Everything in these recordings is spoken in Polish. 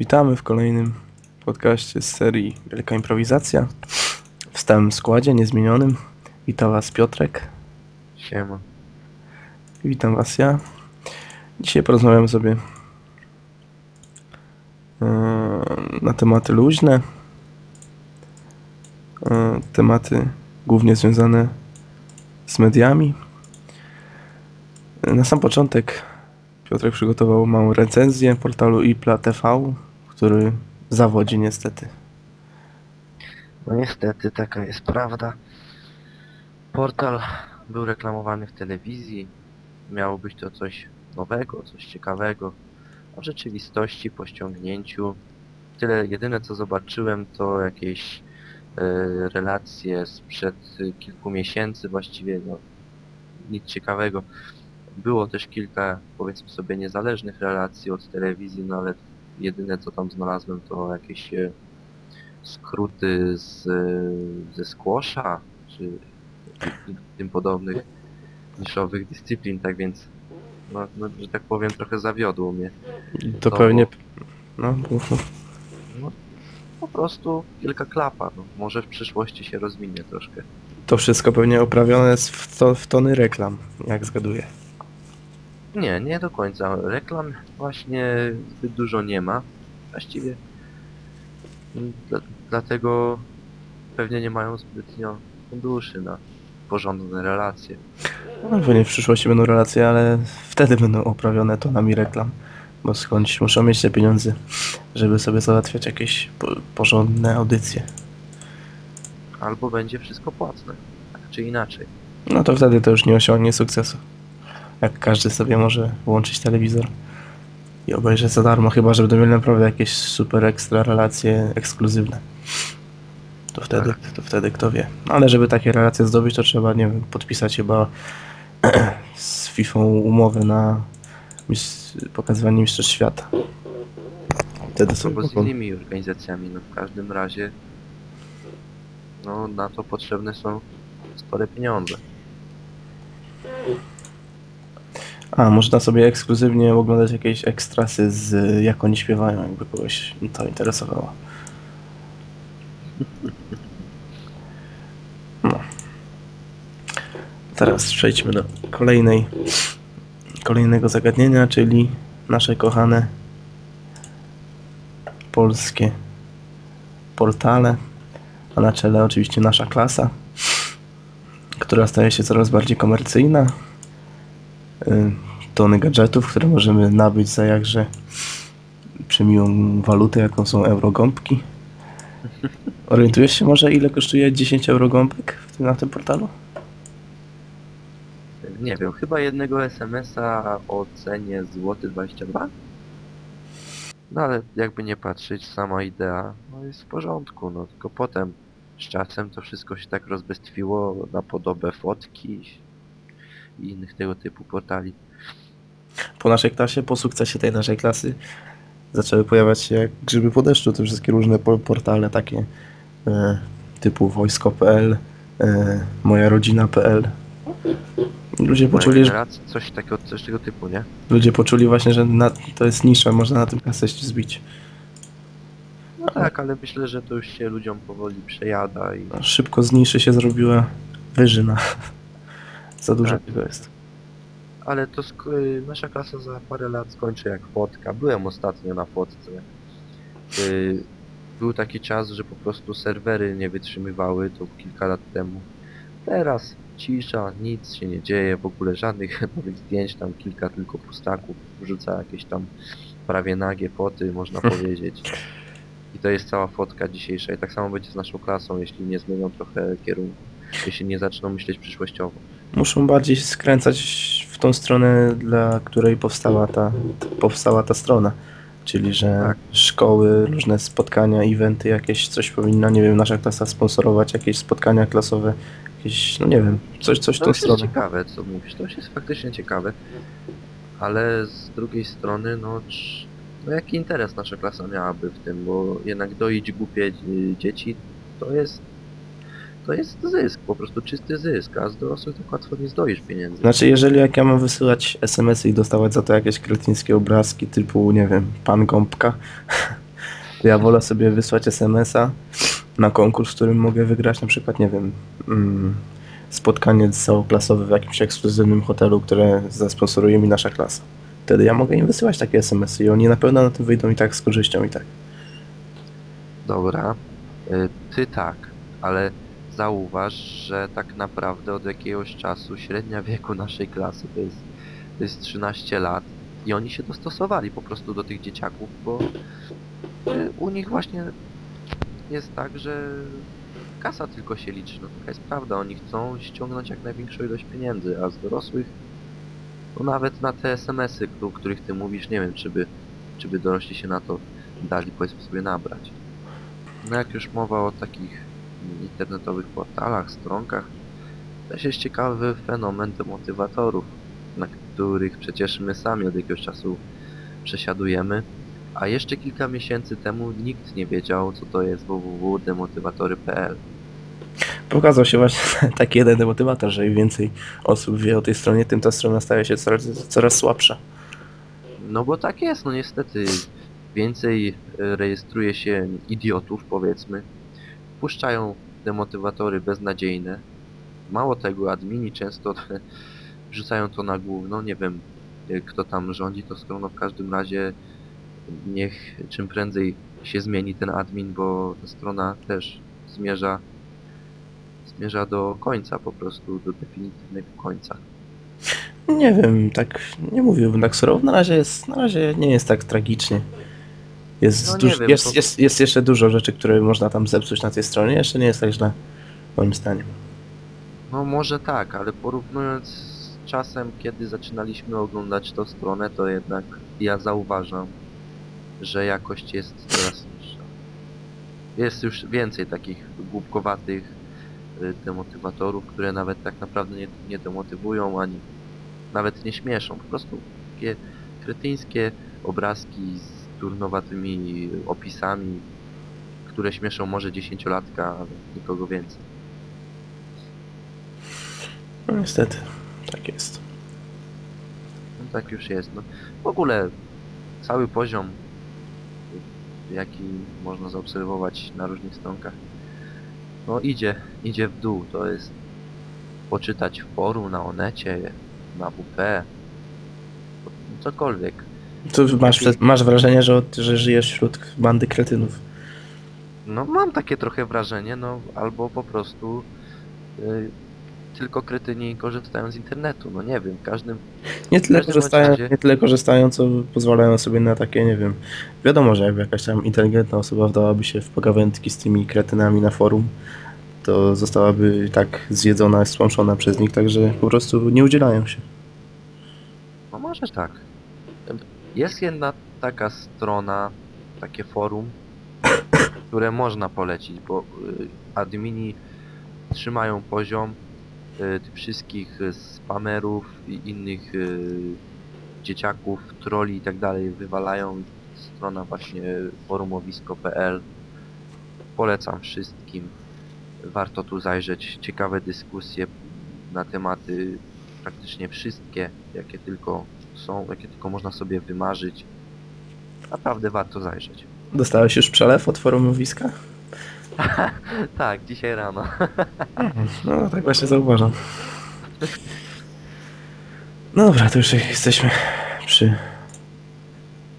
Witamy w kolejnym podcaście z serii Wielka Improwizacja. W stałym składzie, niezmienionym. Witam Was Piotrek. Siema. Witam Was ja. Dzisiaj porozmawiamy sobie e, na tematy luźne. E, Tematy głównie związane z mediami. E, Na sam początek Piotrek przygotował małą recenzję portalu IPLA TV, który zawodzi niestety. No niestety taka jest prawda. Portal był reklamowany w telewizji. Miało być to coś nowego, coś ciekawego. A w rzeczywistości po ściągnięciu tyle jedyne co zobaczyłem to jakieś e, relacje sprzed kilku miesięcy właściwie no, nic ciekawego. Było też kilka powiedzmy sobie niezależnych relacji od telewizji, no ale jedyne co tam znalazłem to jakieś e, skróty z, e, ze squasha, czy tym podobnych niszowych dyscyplin, tak więc, no, no, że tak powiem, trochę zawiodło mnie. To To pewnie. No, mów. No, po prostu wielka klapa, no. może w przyszłości się rozwinie troszkę. to wszystko pewnie oprawione jest w, to, w tony reklam, jak zgaduję. Nie, nie do końca. Reklam właśnie zbyt dużo nie ma. Właściwie mm, dla, dlatego pewnie nie mają zbytnio funduszy na porządne relacje. No, pewnie w przyszłości będą relacje, ale wtedy będą oprawione tonami reklam, bo skądś muszą mieć te pieniądze, żeby sobie załatwiać jakieś po, porządne audycje. Albo będzie wszystko płatne, tak czy inaczej. No to wtedy to już nie osiągnie sukcesu. Jak każdy sobie może włączyć telewizor i obejrzeć za darmo, chyba że będą mieli naprawdę jakieś super ekstra relacje ekskluzywne. To wtedy, to wtedy kto wie. Ale żeby takie relacje zdobyć, to trzeba, nie wiem, podpisać chyba z FIFA umowę na pokazywanie mistrzostw świata. Wtedy są Albo z innymi organizacjami, no w każdym razie no na to potrzebne są spore pieniądze. A, można sobie ekskluzywnie oglądać jakieś ekstrasy z jak oni śpiewają, jakby kogoś to interesowało. No. Teraz przejdźmy do kolejnej, kolejnego zagadnienia, czyli nasze kochane polskie portale, a na czele oczywiście nasza klasa, która staje się coraz bardziej komercyjna, tony gadżetów, które możemy nabyć za jakże przemiłą walutę, jaką są eurogąbki. Orientujesz się może, ile kosztuje 10 eurogąbek na tym portalu? Nie wiem, chyba jednego SMS-a o cenie złoty 22? No ale jakby nie patrzeć, sama idea no jest w porządku, no tylko potem z czasem to wszystko się tak rozbestwiło na podobę fotki i innych tego typu portali. Po naszej klasie, po sukcesie tej naszej klasy zaczęły pojawiać się jak grzyby po deszczu te wszystkie różne po- portale takie e, typu wojsko.pl, e, moja rodzina.pl. Ludzie poczuli, że coś takiego, coś tego typu, nie? Ludzie poczuli właśnie, że na, to jest nisza, można na tym kasę zbić. No tak, ale myślę, że to już się ludziom powoli przejada i Szybko z niszy się zrobiła wyżyna. Za dużo Tak. tego jest. Ale to y, nasza klasa za parę lat skończy jak fotka. Byłem ostatnio na fotce. Y, Był taki czas, że po prostu serwery nie wytrzymywały, to kilka lat temu. Teraz cisza, nic się nie dzieje, w ogóle żadnych nowych zdjęć, tam kilka tylko pustaków, wrzuca jakieś tam prawie nagie foty, można powiedzieć. I to jest cała fotka dzisiejsza. I tak samo będzie z naszą klasą, jeśli nie zmienią trochę kierunku. Jeśli nie zaczną myśleć przyszłościowo. Muszą bardziej skręcać w tą stronę, dla której powstała ta, powstała ta strona. Czyli, że Tak. szkoły, różne spotkania, eventy, jakieś coś powinna, nie wiem, nasza klasa sponsorować, jakieś spotkania klasowe, jakieś, no nie wiem, coś, coś w To tą jest stronę. ciekawe, co mówisz, to jest faktycznie ciekawe. Ale z drugiej strony, no, no jaki interes nasza klasa miałaby w tym, bo jednak doić głupie y, dzieci to jest to jest zysk, po prostu czysty zysk, a z dorosłych tak łatwo nie zdoisz pieniędzy. Znaczy, jeżeli jak ja mam wysyłać SMS-y i dostawać za to jakieś kretyńskie obrazki typu, nie wiem, pan Gąbka, To ja wolę sobie wysłać SMS-a na konkurs, w którym mogę wygrać na przykład, nie wiem, mm, spotkanie całoklasowe w jakimś ekskluzywnym hotelu, które zasponsoruje mi nasza klasa. Wtedy ja mogę im wysyłać takie SMS-y i oni na pewno na tym wyjdą i tak z korzyścią i tak. Dobra, y, ty tak, ale zauważ, że tak naprawdę od jakiegoś czasu średnia wieku naszej klasy to jest, to jest 13 lat i oni się dostosowali po prostu do tych dzieciaków, bo y, u nich właśnie jest tak, że kasa tylko się liczy, no taka jest prawda, oni chcą ściągnąć jak największą ilość pieniędzy, a z dorosłych no nawet na te SMS-y, o których ty mówisz, nie wiem, czy by, czy by dorośli się na to dali powiedzmy sobie nabrać. No jak już mowa o takich internetowych portalach, stronkach, też jest ciekawy fenomen demotywatorów, na których przecież my sami od jakiegoś czasu przesiadujemy, a jeszcze kilka miesięcy temu nikt nie wiedział, co to jest www.demotywatory.pl. Pokazał się właśnie taki jeden demotywator, że im więcej osób wie o tej stronie, tym ta strona staje się coraz, coraz słabsza. No bo tak jest, no niestety więcej e, rejestruje się idiotów, powiedzmy. Puszczają demotywatory beznadziejne. Mało tego, admini często wrzucają to na główną, nie wiem e, kto tam rządzi tą stroną, w każdym razie niech czym prędzej się zmieni ten admin, bo ta strona też zmierza zmierza do końca po prostu, do definitywnego końca. Nie wiem, tak nie mówiłbym tak surowo. Na razie jest, na razie nie jest tak tragicznie. Jest, No duż, wiem, jest, to- jest, jest jeszcze dużo rzeczy, które można tam zepsuć na tej stronie. Jeszcze nie jest tak źle, moim zdaniem. No może tak, ale porównując z czasem, kiedy zaczynaliśmy oglądać tą stronę, to jednak ja zauważam, że jakość jest coraz niższa. Jest już więcej takich głupkowatych y, demotywatorów, które nawet tak naprawdę nie, nie demotywują, ani nawet nie śmieszą. Po prostu takie kretyńskie obrazki z durnowatymi opisami, które śmieszą może dziesięciolatka, ale nikogo więcej. No niestety, tak jest. No tak już jest. No, w ogóle cały poziom, jaki można zaobserwować na różnych stronkach, no idzie, idzie w dół. To jest poczytać w forum, na Onecie, na WP, cokolwiek. Tu masz, masz wrażenie, że, że żyjesz wśród bandy kretynów. No mam takie trochę wrażenie, no albo po prostu y, tylko kretyni korzystają z internetu, no nie wiem, każdym Nie tyle, każdym korzystają, razie- nie tyle korzystają, co pozwalają sobie na takie, nie wiem. Wiadomo, że jakby jakaś tam inteligentna osoba wdałaby się w pogawędki z tymi kretynami na forum, to zostałaby tak zjedzona, stłamszona przez nich, także po prostu nie udzielają się. No może tak. Jest jedna taka strona, takie forum, które można polecić, bo y, admini trzymają poziom y, tych wszystkich y, spamerów i innych dzieciaków, troli i tak dalej wywalają. Strona właśnie forumowisko.pl. Polecam wszystkim. Warto tu zajrzeć. Ciekawe dyskusje na tematy praktycznie wszystkie, jakie tylko są, jakie tylko można sobie wymarzyć. Naprawdę warto zajrzeć. Dostałeś już przelew od forumowiska? tak, dzisiaj rano. No, tak właśnie zauważam. Dobra, to już jesteśmy przy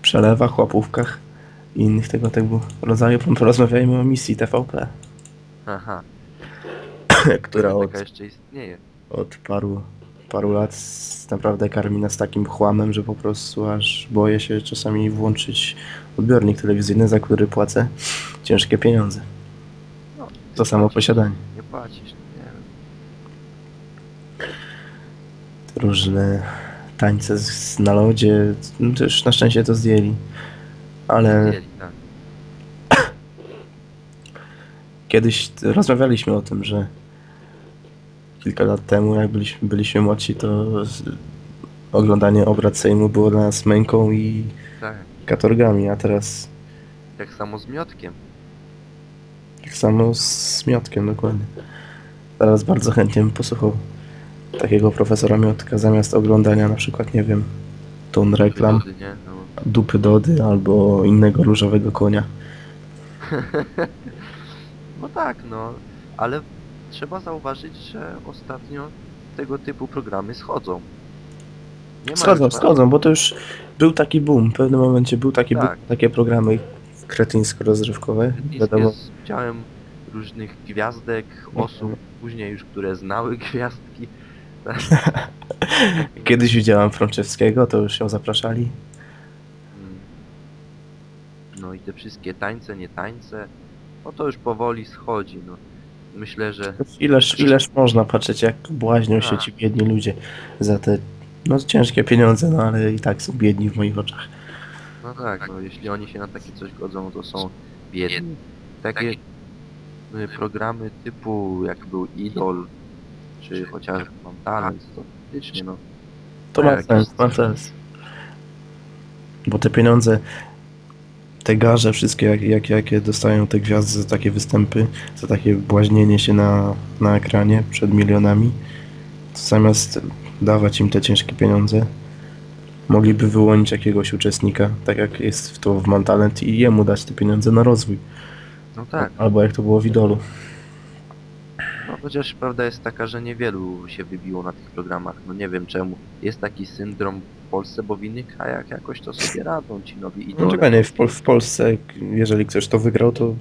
przelewach, łapówkach i innych tego typu rodzaju. Porozmawiajmy o misji TVP, Aha, która od, jeszcze istnieje. od paru, paru lat naprawdę karmi nas takim chłamem, że po prostu aż boję się czasami włączyć odbiornik telewizyjny, za który płacę ciężkie pieniądze. No, To samo posiadanie. Nie płacisz, nie wiem. różne tańce z, na lodzie. No to już na szczęście to zdjęli. Ale Wiedzieli, tak. kiedyś rozmawialiśmy o tym, że kilka lat temu, jak byliśmy, byliśmy młodsi, to oglądanie obrad Sejmu było dla nas męką i tak. katorgami, a teraz Tak samo z miotkiem. tak samo z Miotkiem, dokładnie. Teraz bardzo chętnie bym posłuchał takiego profesora Miotka zamiast oglądania na przykład, nie wiem, ton reklam. Wygody, nie? No, dupy Dody albo innego różowego konia. No tak, no, ale trzeba zauważyć, że ostatnio tego typu programy schodzą. Nie ma Schodzą, już schodzą, bo to już był taki boom. W pewnym momencie był taki boom, Tak. takie programy kretyńsko-rozrywkowe. Jest, Wiadomo, jest udziałem różnych gwiazdek, osób, później już, które znały gwiazdki. Kiedyś widziałem Frączewskiego, to już ją zapraszali. Mm. No i te wszystkie tańce, nie tańce, no to już powoli schodzi, no. Myślę, że Ileż, ileż można patrzeć, jak błaźnią się ci biedni ludzie za te no, ciężkie pieniądze, no ale i tak są biedni w moich oczach. No tak, no jeśli oni się na takie coś godzą, to są biedni. Takie y, programy typu jak był Idol, czy chociaż Mam Talent, to faktycznie no. To ma Tak. sens, ma sens. Bo te pieniądze, te garze wszystkie, jak, jak, jakie dostają te gwiazdy za takie występy, za takie błaźnienie się na, na ekranie przed milionami, to zamiast dawać im te ciężkie pieniądze, mogliby wyłonić jakiegoś uczestnika, tak jak jest w to w Mam Talent i jemu dać te pieniądze na rozwój. No tak, Albo jak to było w Idolu. no chociaż prawda jest taka, że niewielu się wybiło na tych programach, no nie wiem czemu. Jest taki syndrom Polsce, bo w innych krajach jakoś to sobie radzą ci nowi No idole. czekaj, nie, w, Pol- w Polsce, jeżeli ktoś to wygrał, to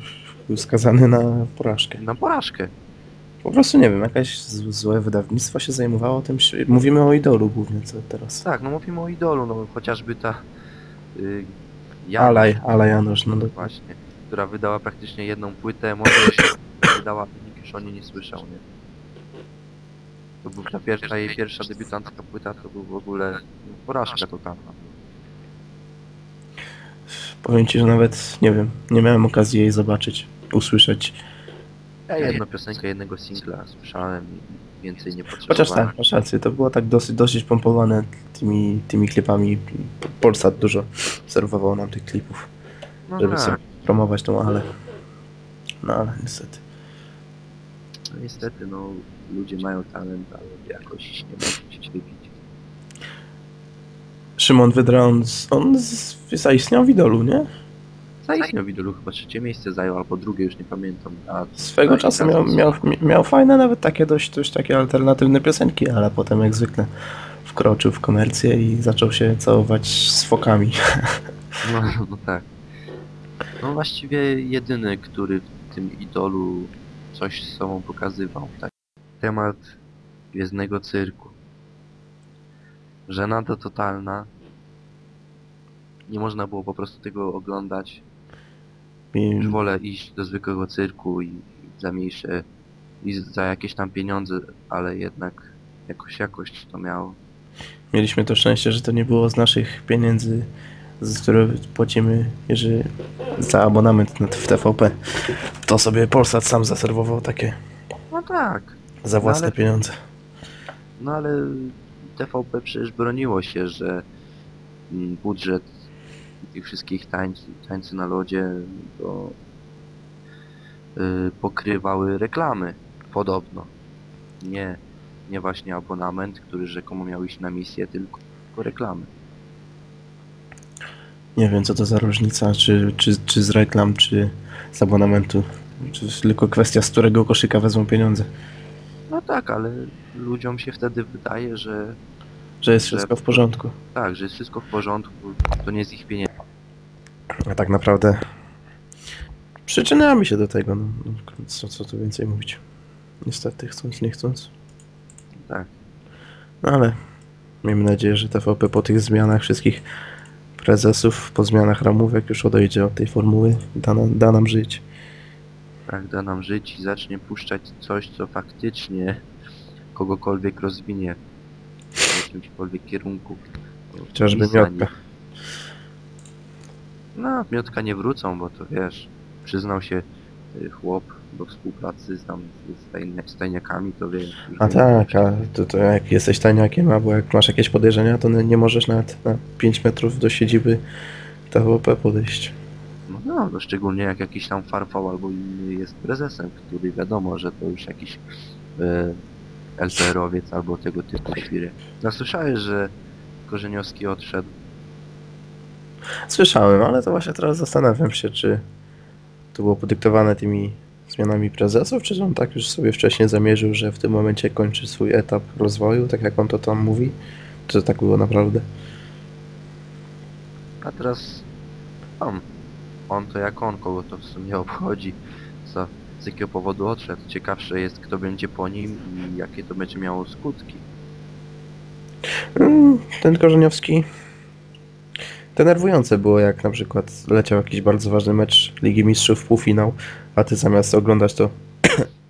był skazany na porażkę. Na porażkę. Po prostu nie wiem, jakaś z- złe wydawnictwo się zajmowało tym. Mówimy o idolu głównie co teraz. Tak, no mówimy o idolu, no chociażby ta y, Jana, Alaj, Ala Janusz, no do... właśnie, która wydała praktycznie jedną płytę, może się wydała, nikt już o niej nie słyszał, nie? To była ta pierwsza, jej pierwsza debiutancka płyta, to był w ogóle porażka totalna. powiem ci, że nawet nie wiem, nie miałem okazji jej zobaczyć, usłyszeć. Ja jedną piosenkę, jednego singla słyszałem i więcej nie Chociaż potrzebowałem. tak, masz rację, to było tak dosyć, dosyć pompowane tymi, tymi klipami. Polsat dużo serwował nam tych klipów, No żeby tak, sobie promować tą Ale. No ale niestety. no niestety, no ludzie mają talent, ale jakoś nie mogą się wybić. Szymon Wydra, on, z- zaistniał w idolu, nie? Zaistniał w Idolu, chyba trzecie miejsce zajął, albo drugie, już nie pamiętam. A Swego czasu miał, miał, miał fajne, nawet takie dość, dość takie alternatywne piosenki, ale potem jak zwykle wkroczył w komercję i zaczął się całować z fokami. No, no tak. No właściwie jedyny, który w tym idolu coś z sobą pokazywał. Tak. Temat Gwiezdnego Cyrku. Żenada totalna. Nie można było po prostu tego oglądać. Już wolę iść do zwykłego cyrku i, za mniejsze i za jakieś tam pieniądze, ale jednak jakoś jakość to miało. mieliśmy to szczęście, że to nie było z naszych pieniędzy, z które płacimy jeżeli, za abonament na- w TVP. To sobie Polsat sam zaserwował takie No tak. Za własne ale- pieniądze. No ale TVP przecież broniło się, że mm, budżet tych wszystkich tańc, tańcy na lodzie to y, pokrywały reklamy. Podobno. Nie, nie właśnie abonament, który rzekomo miał iść na misję, tylko reklamy. Nie wiem co to za różnica, czy, czy, czy z reklam, czy z abonamentu. Czy tylko kwestia, z którego koszyka wezmą pieniądze. No tak, ale ludziom się wtedy wydaje, że Że jest Że- wszystko w porządku. tak, że jest wszystko w porządku, to nie z ich pieniędzy. A tak naprawdę przyczynamy się do tego. No, no, co, co tu więcej mówić? Niestety, chcąc, nie chcąc. Tak. No ale miejmy nadzieję, że TVP po tych zmianach wszystkich prezesów, po zmianach ramówek już odejdzie od tej formuły da nam, da nam żyć. Tak da nam żyć i zacznie puszczać coś, co faktycznie kogokolwiek rozwinie w jakimkolwiek kierunku. Chociażby miotka. No, miotka nie wrócą, bo to wiesz, przyznał się y, chłop do współpracy z tam z stajnia- stajniakami, to wiesz. A tak, a to, to jak jesteś tajniakiem, albo jak masz jakieś podejrzenia, to nie możesz nawet na 5 metrów do siedziby TVP podejść. No, szczególnie jak jakiś tam farfał albo inny jest prezesem, który wiadomo, że to już jakiś e, LPR-owiec albo tego typu świry. No słyszałeś, że Korzeniowski odszedł? Słyszałem, ale to właśnie teraz zastanawiam się, czy to było podyktowane tymi zmianami prezesów, czy on tak już sobie wcześniej zamierzył, że w tym momencie kończy swój etap rozwoju, tak jak on to tam mówi? Czy to tak było naprawdę? A teraz on. On to jak on, kogo to w sumie obchodzi. Co, z jakiego powodu odszedł. Ciekawsze jest, kto będzie po nim i jakie to będzie miało skutki. Mm, Ten Korzeniowski. Denerwujące było, jak na przykład leciał jakiś bardzo ważny mecz Ligi Mistrzów, półfinał, a ty zamiast oglądać to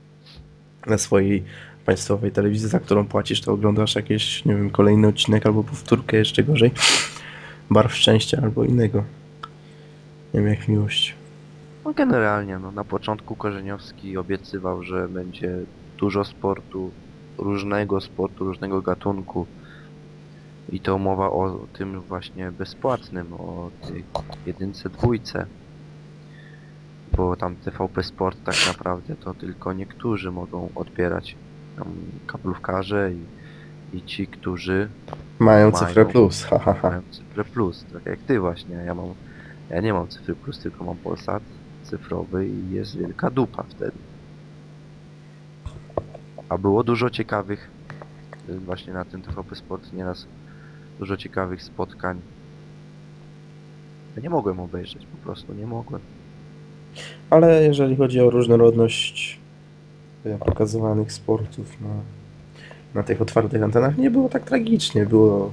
na swojej państwowej telewizji, za którą płacisz, to oglądasz jakiś, nie wiem, kolejny odcinek albo powtórkę, jeszcze gorzej. Barw szczęścia albo innego. Nie wiem, jak miłość. No generalnie, no na początku Korzeniowski obiecywał, że będzie dużo sportu, różnego sportu, różnego gatunku. I to mowa o tym właśnie bezpłatnym, o tej jedynce, dwójce. Bo tam TVP Sport tak naprawdę to tylko niektórzy mogą odbierać. Tam kablówkarze i, i ci, którzy Mają cyfrę plus, mają cyfrę plus, tak jak ty właśnie. Ja mam, ja nie mam cyfry plus, tylko mam Polsat cyfrowy i jest wielka dupa wtedy. A było dużo ciekawych, y, właśnie na tym TVP Sport nieraz dużo ciekawych spotkań. Ja nie mogłem obejrzeć, po prostu nie mogłem. Ale jeżeli chodzi o różnorodność e, pokazywanych sportów na, na tych otwartych antenach, nie było tak tragicznie. Było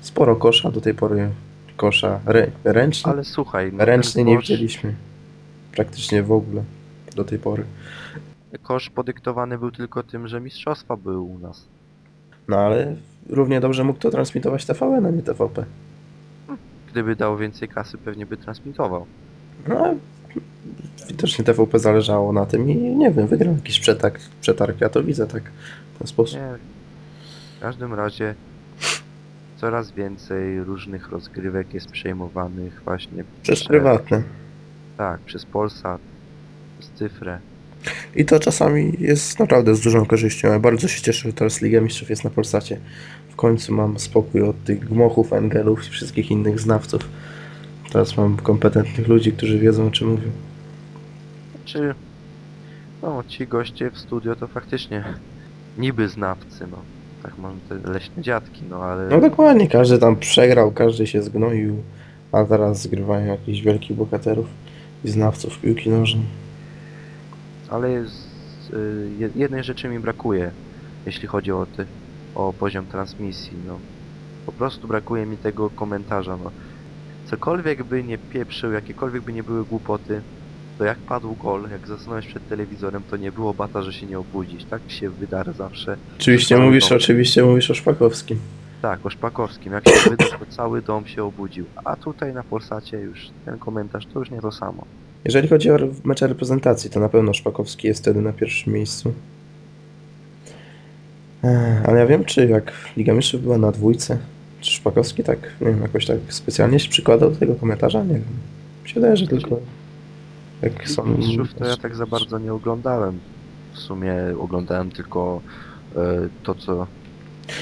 sporo kosza, do tej pory kosza rę, ręczny, Ale słuchaj, no ręczny ten nie kosz, widzieliśmy. Praktycznie w ogóle do tej pory. kosz podyktowany był tylko tym, że mistrzostwa były u nas. No ale równie dobrze mógł to transmitować TVN, a nie TVP. Gdyby dał więcej kasy, pewnie by transmitował. No, widocznie TVP zależało na tym i nie wiem, wygrał jakiś przetarg, przetarg ja to widzę tak w ten sposób. Nie. W każdym razie coraz więcej różnych rozgrywek jest przejmowanych właśnie Przez prywatne. Tak, przez Polsat, przez cyfrę. I to czasami jest naprawdę z dużą korzyścią. Ja bardzo się cieszę, że teraz Liga Mistrzów jest na Polsacie. W końcu mam spokój od tych gmochów, angelów i wszystkich innych znawców. Teraz mam kompetentnych ludzi, którzy wiedzą o czym mówią. Czy no ci goście w studio to faktycznie niby znawcy, no. Tak mam te leśne dziadki, no ale No dokładnie, każdy tam przegrał, każdy się zgnoił, a teraz zgrywają jakichś wielkich bohaterów i znawców piłki nożnej. ale jest, y, je- jednej rzeczy mi brakuje, jeśli chodzi o ty, o poziom transmisji, no. Po prostu brakuje mi tego komentarza, no. Cokolwiek by nie pieprzył, jakiekolwiek by nie były głupoty, to jak padł gol, jak zasnąłeś przed telewizorem, to nie było bata, że się nie obudzić. Tak się wydarza zawsze. Oczywiście Cały mówisz, dom. oczywiście mówisz o Szpakowskim. Tak, o Szpakowskim. Jak się wyda, to cały dom się obudził. A tutaj na Polsacie już ten komentarz to już nie to samo. Jeżeli chodzi o mecze reprezentacji, to na pewno Szpakowski jest wtedy na pierwszym miejscu. Ale ja wiem, czy jak Liga Mistrzów była na dwójce, czy Szpakowski tak, nie wiem, jakoś tak specjalnie się przykładał do tego komentarza? Nie wiem. Mi się wydaje, że tylko jak są... Mistrzów to ja tak za bardzo nie oglądałem. W sumie oglądałem tylko e, to, co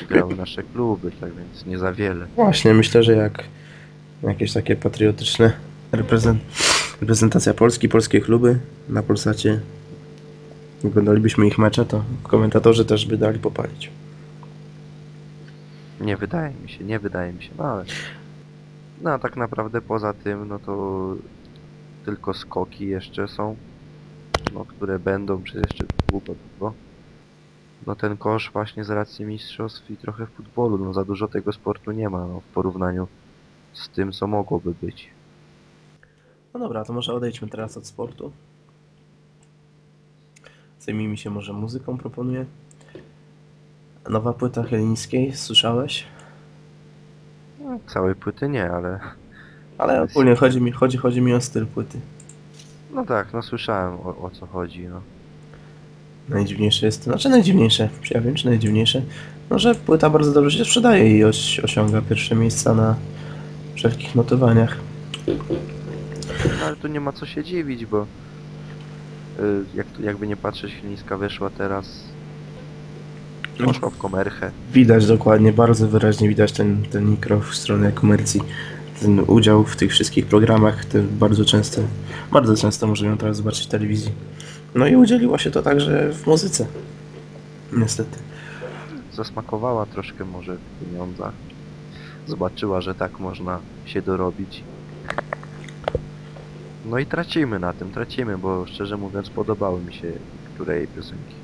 grały nasze kluby, tak więc nie za wiele. Właśnie, myślę, że jak jakieś takie patriotyczne reprezent... reprezentacja Polski, polskie kluby na Polsacie oglądalibyśmy ich mecze, to komentatorzy też by dali popalić. Nie wydaje mi się, nie wydaje mi się, no ale... No a tak naprawdę poza tym, no to tylko skoki jeszcze są, no które będą przez jeszcze długo, długo. No ten kosz właśnie z racji mistrzostw i trochę futbolu, no za dużo tego sportu nie ma, no w porównaniu z tym, co mogłoby być. No dobra, to może odejdźmy teraz od sportu. Zajmijmy się może muzyką, proponuję. Nowa płyta Helińskiej, słyszałeś? Całej płyty nie, ale Ale ogólnie chodzi mi, chodzi, chodzi mi o styl płyty. no tak, no słyszałem o, o co chodzi, no. Najdziwniejsze jest, znaczy najdziwniejsze, ja wiem czy najdziwniejsze, no że płyta bardzo dobrze się sprzedaje i oś, osiąga pierwsze miejsca na wszelkich notowaniach. no ale tu nie ma co się dziwić, bo y, jak, jakby nie patrzeć, Chilińska weszła teraz, poszła w komerchę. Widać dokładnie, bardzo wyraźnie widać ten, ten mikro w stronę komercji. Ten udział w tych wszystkich programach, te bardzo często, bardzo często możemy ją teraz zobaczyć w telewizji. No i udzieliło się to także w muzyce. Niestety. Zasmakowała troszkę może w pieniądzach. Zobaczyła, że tak można się dorobić. No i tracimy na tym, tracimy, bo szczerze mówiąc podobały mi się niektóre jej piosenki.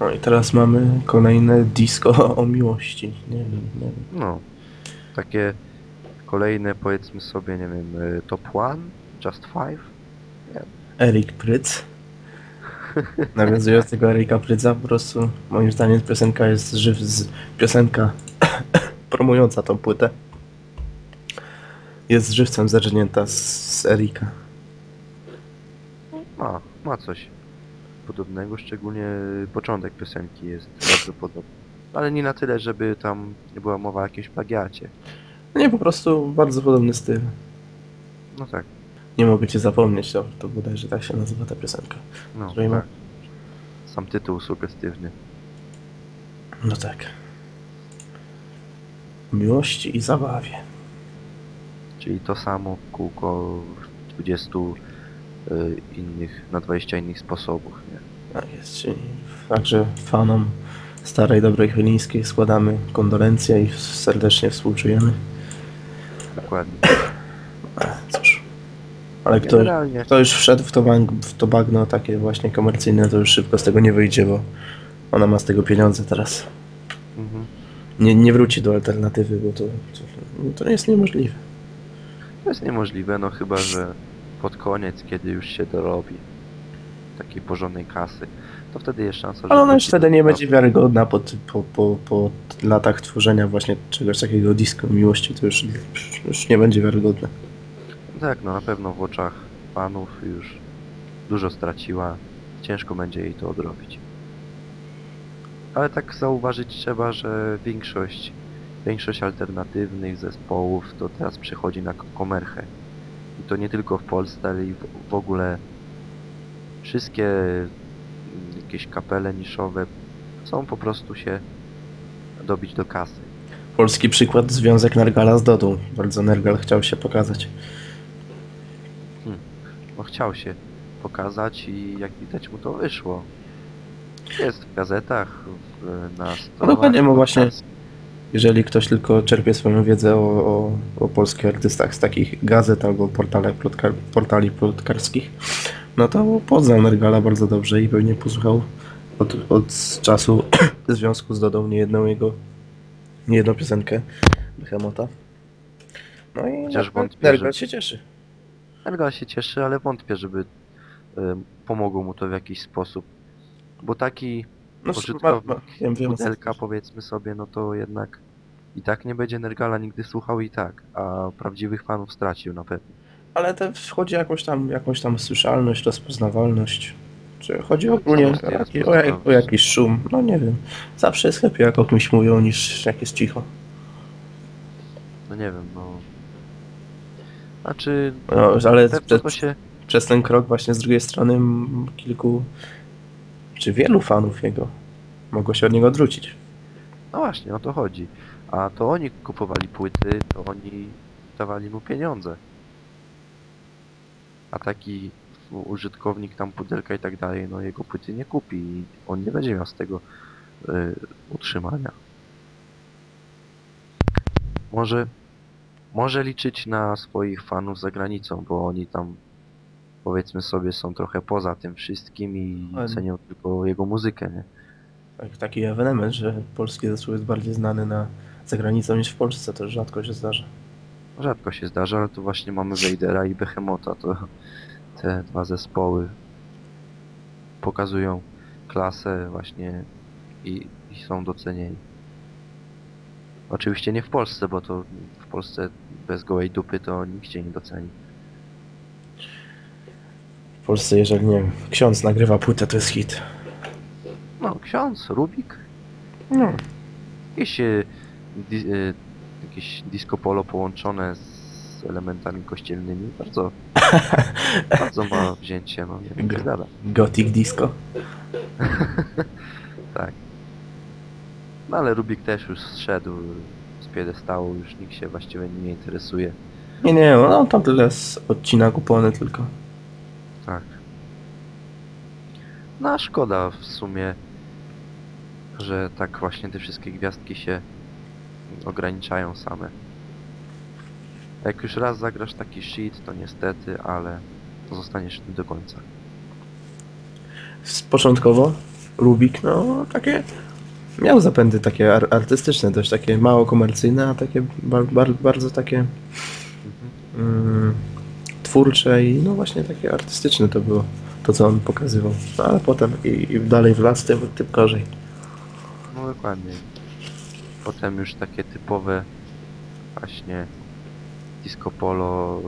No i teraz mamy kolejne disco o miłości. Nie wiem, nie wiem. No, takie kolejne powiedzmy sobie, nie wiem, y, top one, just five. Erik Pryc. Nawiązując do tego Erika Pryca, po prostu moim zdaniem piosenka jest żyw z piosenka promująca tą płytę. Jest żywcem zerżnięta z, z Erika. Ma, ma coś podobnego, szczególnie początek piosenki jest bardzo podobny. Ale nie na tyle, żeby tam nie była mowa o jakimś plagiacie. No nie, po prostu bardzo podobny styl. No tak, Nie mogę cię zapomnieć, to, to bodajże tak się nazywa ta piosenka. no Której ma- tak. Sam tytuł sugestywny. No tak. Miłości i zabawie. Czyli to samo kółko w 20 y, innych, na 20 innych sposobów, nie? Tak jest, czyli także fanom starej, dobrej Chylińskiej składamy kondolencje i serdecznie współczujemy. Dokładnie. Cóż. Ale kto, Generalnie kto już wszedł w to, bang- w to bagno takie właśnie komercyjne, to już szybko z tego nie wyjdzie, bo ona ma z tego pieniądze teraz. mhm. Nie, nie wróci do alternatywy, bo to, to, to jest niemożliwe. to jest niemożliwe, no chyba, że pod koniec, kiedy już się dorobi takiej porządnej kasy, to wtedy jest szansa, że... Ale ona już wtedy nie będzie wiarygodna po, po, po, po latach tworzenia właśnie czegoś takiego disco miłości, to już, już nie będzie wiarygodne. Tak, no na pewno w oczach fanów już dużo straciła. Ciężko będzie jej to odrobić. Ale tak zauważyć trzeba, że większość, większość alternatywnych zespołów to teraz przychodzi na ko- komerchę. I to nie tylko w Polsce, ale i w, w ogóle wszystkie jakieś kapele niszowe chcą po prostu się dobić do kasy. Polski przykład związek Nergala z Dodą. Bardzo Nergal chciał się pokazać. no, chciał się pokazać i jak widać mu to wyszło. Jest w gazetach, w, na stronach. dokładnie, bo właśnie- Jeżeli ktoś tylko czerpie swoją wiedzę o, o, o polskich artystach z takich gazet albo portale plotkar, portali plotkarskich, no to poznał Nergala bardzo dobrze i pewnie posłuchał od, od czasu w związku z Dodą niejedną jego, niejedną piosenkę Behemota. No i Chociaż Nergal- wątpię, Nergal że- się cieszy. Elga się cieszy, ale wątpię, żeby em, pomogło mu to w jakiś sposób. Bo taki No, Użytkownik ma, ma, powiedzmy sobie, no to jednak i tak nie będzie Nergala nigdy słuchał i tak, a prawdziwych fanów stracił na pewno. Ale to chodzi o jakąś tam, jakąś tam słyszalność, rozpoznawalność. Czy chodzi ogólnie o, jaki, o, jak, o jakiś szum? No nie wiem. Zawsze jest lepiej, jak o kimś mówią, niż jak jest cicho. No nie wiem, no. Znaczy, No, ale przez, się przez ten krok właśnie z drugiej strony kilku, czy wielu fanów jego mogło się od niego odwrócić. No właśnie, o to chodzi. A to oni kupowali płyty, to oni dawali mu pieniądze. A taki użytkownik tam pudelka i tak dalej, no jego płyty nie kupi i on nie będzie miał z tego y, utrzymania. Może, może liczyć na swoich fanów za granicą, bo oni tam powiedzmy sobie są trochę poza tym wszystkim i Ale- cenią tylko jego muzykę, nie? Tak, taki ewenement, że polski zespół jest bardziej znany na za granicą niż w Polsce, to rzadko się zdarza. Rzadko się zdarza, ale tu właśnie mamy Vadera i Behemota. To te dwa zespoły pokazują klasę właśnie i, i są docenieni. Oczywiście nie w Polsce, bo to w Polsce bez gołej dupy to nikt cię nie doceni. W Polsce, jeżeli nie wiem, ksiądz nagrywa płytę, to jest hit. No, ksiądz, Rubik, No, jakieś, e, di, e, jakieś disco polo połączone z elementami kościelnymi. Bardzo, bardzo ma wzięcie, no nie gothic disco. Tak. No ale Rubik też już zszedł z piedestału, już nikt się właściwie nie interesuje. Nie, nie, no tam tyle z odcina kupony tylko. Tak. No a szkoda w sumie, że tak właśnie te wszystkie gwiazdki się ograniczają same. Jak już raz zagrasz taki shit, to niestety, ale zostaniesz tym do końca. Początkowo Rubik, no takie miał zapędy takie ar artystyczne, dość takie mało komercyjne, a takie bar bar bardzo takie mm, twórcze i no właśnie takie artystyczne to było, to co on pokazywał. No ale potem i, i dalej w las, tym, tym gorzej. No dokładnie. Potem już takie typowe właśnie disco polo,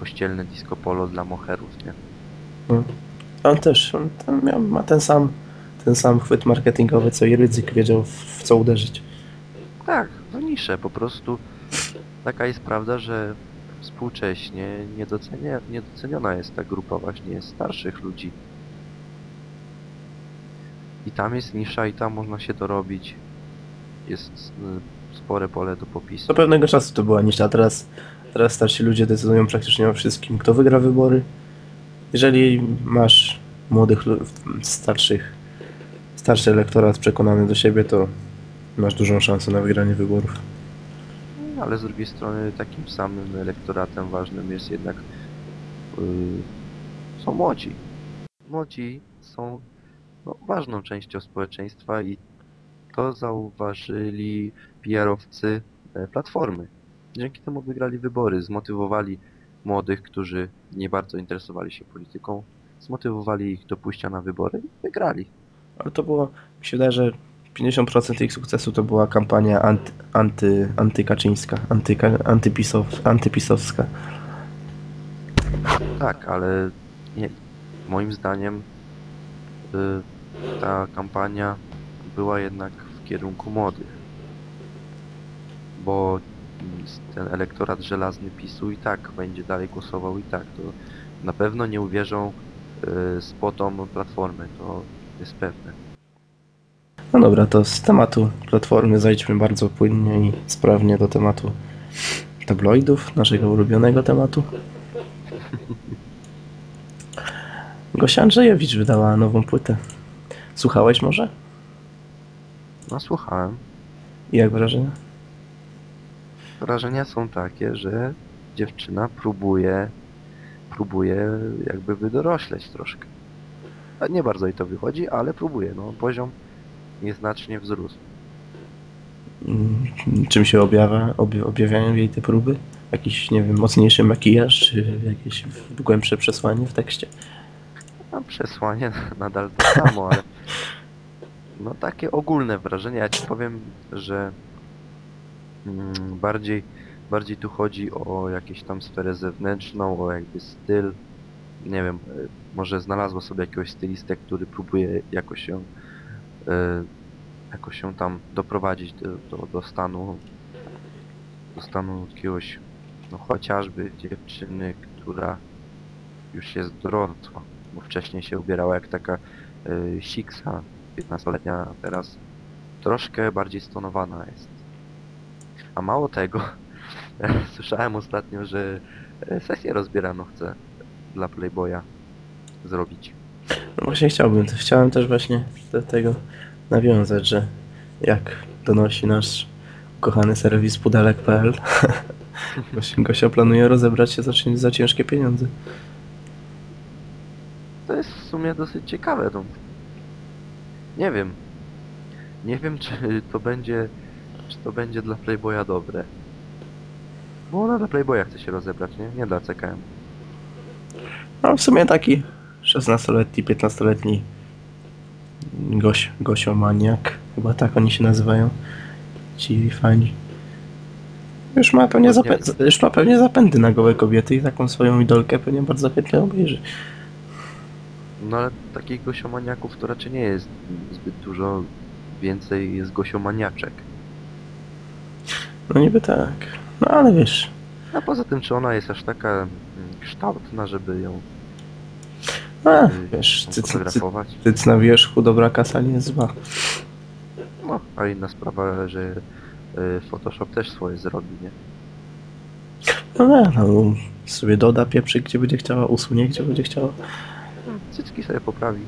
kościelne disco polo dla moherów, nie? On też, on tam miał, ma ten sam, ten sam chwyt marketingowy, co i Rydzyk wiedział w, w co uderzyć. Tak, no nisze, po prostu taka jest prawda, że współcześnie niedocenia, niedoceniona jest ta grupa właśnie starszych ludzi. I tam jest nisza i tam można się dorobić. Jest y, spore pole do popisu. Do pewnego czasu to była nisza, teraz, teraz starsi ludzie decydują praktycznie o wszystkim. Kto wygra wybory? Jeżeli masz młodych, starszych, starszy elektorat przekonany do siebie, to masz dużą szansę na wygranie wyborów. Ale z drugiej strony takim samym elektoratem ważnym jest jednak yy, są młodzi. Młodzi są no, ważną częścią społeczeństwa i to zauważyli PR-owcy e, Platformy. Dzięki temu wygrali wybory, zmotywowali młodych, którzy nie bardzo interesowali się polityką, zmotywowali ich do pójścia na wybory i wygrali. Ale to było, mi się wydaje, że 50% ich sukcesu to była kampania anty, anty, antykaczyńska, antyka, antypisow, antypisowska. Tak, ale nie, moim zdaniem y, ta kampania była jednak w kierunku młodych. Bo ten elektorat żelazny PiSu i tak będzie dalej głosował i tak. To na pewno nie uwierzą y, spotom Platformy, to jest pewne. No dobra, to z tematu platformy zejdźmy bardzo płynnie i sprawnie do tematu tabloidów, naszego ulubionego tematu. Gosia Andrzejewicz wydała nową płytę. Słuchałeś może? No słuchałem. I jak wrażenie? Wrażenia są takie, że dziewczyna próbuje próbuje jakby wydorośleć troszkę. Nie bardzo jej to wychodzi, ale próbuje. No, poziom nieznacznie wzrósł. Mm, Czym się objawia, obja- objawiają jej te próby? Jakiś, nie wiem, mocniejszy makijaż, czy jakieś głębsze przesłanie w tekście? No, przesłanie nadal to samo, ale no takie ogólne wrażenie. Ja ci powiem, że bardziej, bardziej tu chodzi o jakąś tam sferę zewnętrzną, o jakby styl. Nie wiem, y, może znalazła sobie jakiegoś stylistę, który próbuje jakoś się, y, jakoś się tam doprowadzić do, do, do stanu, do stanu jakiegoś, no chociażby dziewczyny, która już jest dorosła bo wcześniej się ubierała jak taka y, siksa 15-letnia, a teraz troszkę bardziej stonowana jest. A mało tego, słyszałem ostatnio, że e, sesję rozbierano chce dla Playboya zrobić. No właśnie chciałbym, chciałem też właśnie do tego nawiązać, że jak donosi nasz ukochany serwis pudelek.pl Gosia, Gosia planuje rozebrać się za, za ciężkie pieniądze. To jest w sumie dosyć ciekawe. No. Nie wiem. Nie wiem, czy to będzie, czy to będzie dla Playboya dobre. Bo ona dla Playboya chce się rozebrać, nie? Nie dla CKM. No w sumie taki 16-letni, 15-letni goś, gosiomaniak, chyba tak oni się nazywają, ci fani. Już ma, pewnie zapę- już ma pewnie zapędy na gołe kobiety i taką swoją idolkę pewnie bardzo chętnie obejrzy. No ale takich gosiomaniaków to raczej nie jest zbyt dużo. Więcej jest gosiomaniaczek. No niby tak. No ale wiesz, A poza tym, czy ona jest aż taka mm, kształtna, żeby ją a, y, wiesz, cyc, cyc, cyc na wierzchu, dobra kasa nie zła. No, a inna sprawa, że y, Photoshop też swoje zrobi, nie? No nie, no sobie doda pieprzy gdzie będzie chciała, usunie gdzie będzie chciała. Cycki sobie poprawi.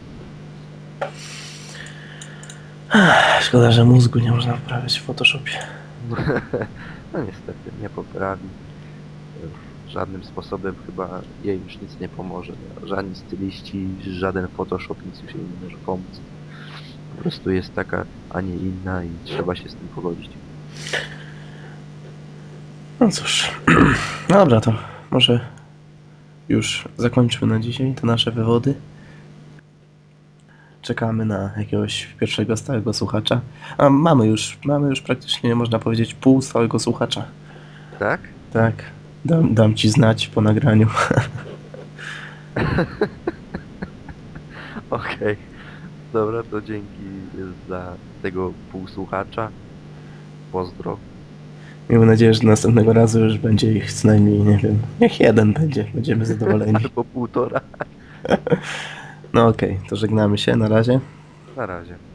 Szkoda, że mózgu nie można wprawiać w Photoshopie. No niestety, nie poprawi. Żadnym sposobem chyba jej już nic nie pomoże. Żadni styliści, żaden Photoshop nic już jej nie może pomóc. Po prostu jest taka, a nie inna i trzeba się z tym pogodzić. No cóż, dobra to może już zakończmy na dzisiaj te nasze wywody. Czekamy na jakiegoś pierwszego stałego słuchacza. A mamy już, mamy już praktycznie, można powiedzieć, pół stałego słuchacza. Tak? Tak, dam, dam ci znać po nagraniu. Okej. Dobra, to dzięki za tego półsłuchacza. Pozdro. Miejmy nadzieję, że następnego razu już będzie ich co najmniej, nie wiem, niech jeden będzie, będziemy zadowoleni. Albo półtora. No okej, to żegnamy się, na razie. Na razie.